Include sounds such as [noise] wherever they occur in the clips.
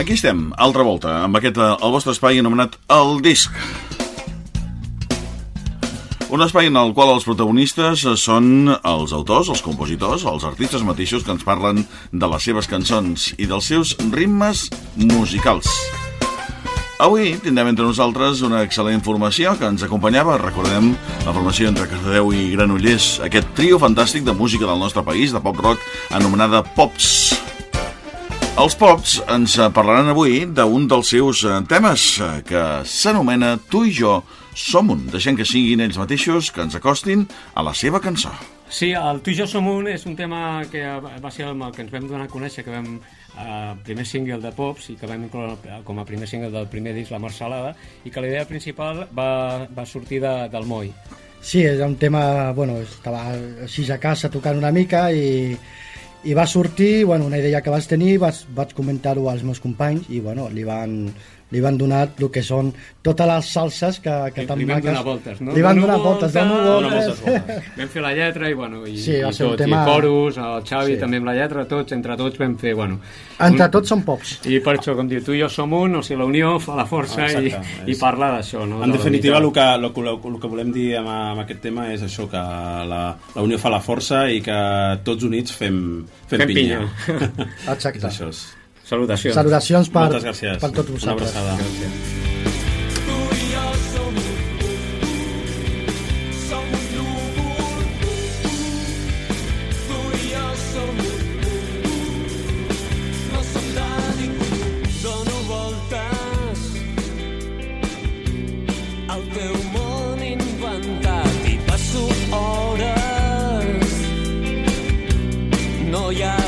Aquí estem, altra volta, amb aquest, eh, el vostre espai anomenat El Disc. Un espai en el qual els protagonistes són els autors, els compositors, els artistes mateixos que ens parlen de les seves cançons i dels seus ritmes musicals. Avui tindrem entre nosaltres una excel·lent formació que ens acompanyava, recordem, la formació entre Cardedeu i Granollers, aquest trio fantàstic de música del nostre país, de pop-rock, anomenada Pops. Els Pops ens parlaran avui d'un dels seus eh, temes eh, que s'anomena Tu i jo som un, deixem que siguin ells mateixos que ens acostin a la seva cançó. Sí, el Tu i jo som un és un tema que va ser el que ens vam donar a conèixer, que vam eh, primer single de Pops i que vam incloure com a primer single del primer disc, La Marcelada, i que la idea principal va, va sortir de, del Moi. Sí, és un tema, bueno, estava així a casa tocant una mica i, i va sortir, bueno, una idea que vaig tenir, vaig, vaig comentar-ho als meus companys i bueno, li van, li van donar el que són totes les salses que, que tan li van donar voltes, no? Li van donar voltes, dono voltes. voltes. [laughs] vam fer la lletra i, bueno, i, sí, i tot, tema... i coros, el Xavi sí. també amb la lletra, tots, entre tots vam fer, bueno... Entre un... tots són pops. I per això, com diu, tu i jo som un, o sigui, la unió fa la força ah, i, i parla d'això, no? En de definitiva, el que, el, el, el que volem dir amb, amb aquest tema és això, que la, la unió fa la força i que tots units fem, fem, fem pinya. pinya. [laughs] Exacte. és això. És... Salutacions. Salutacions per, Moltes gràcies. per tots vosaltres. Una abraçada. Gràcies. Yeah.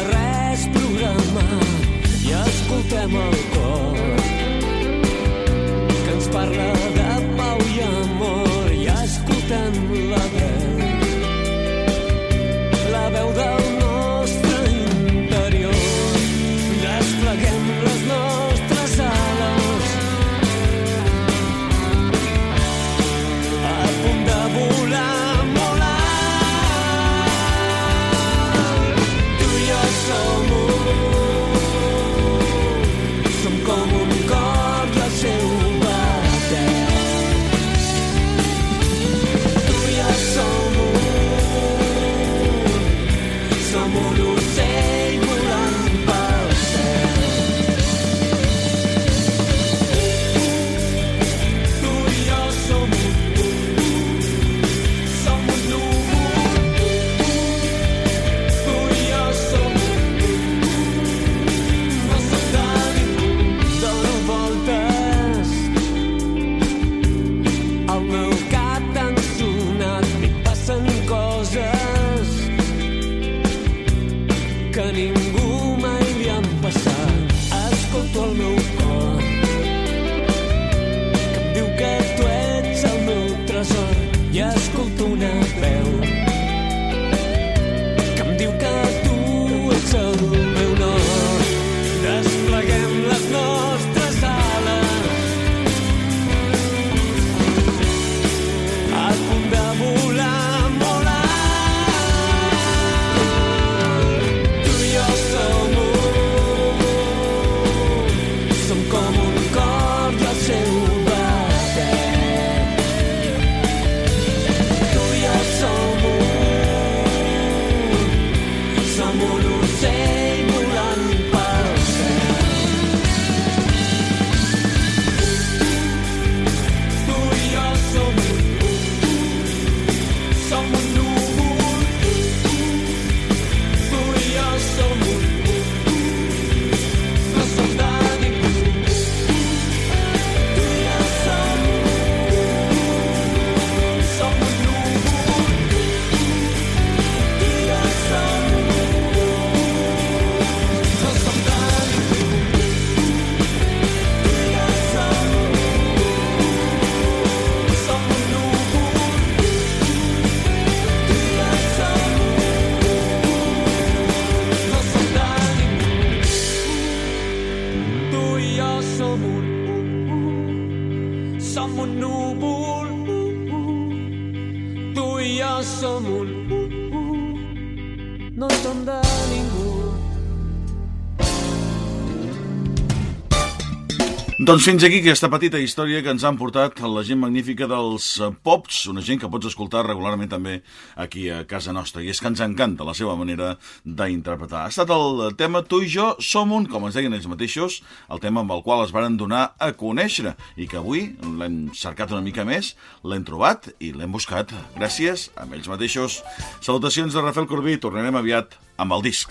ocultamos. diu que tu ets el meu tresor i escolto una veu. i jo som un uh, uh, no ens de ningú. Doncs fins aquí aquesta petita història que ens han portat la gent magnífica dels eh, Pops, una gent que pots escoltar regularment també aquí a casa nostra. I és que ens encanta la seva manera d'interpretar. Ha estat el tema Tu i jo som un, com ens deien ells mateixos, el tema amb el qual es varen donar a conèixer i que avui l'hem cercat una mica més, l'hem trobat i l'hem buscat gràcies a ells mateixos. Salutacions de Rafael Corbí, tornarem aviat amb el disc.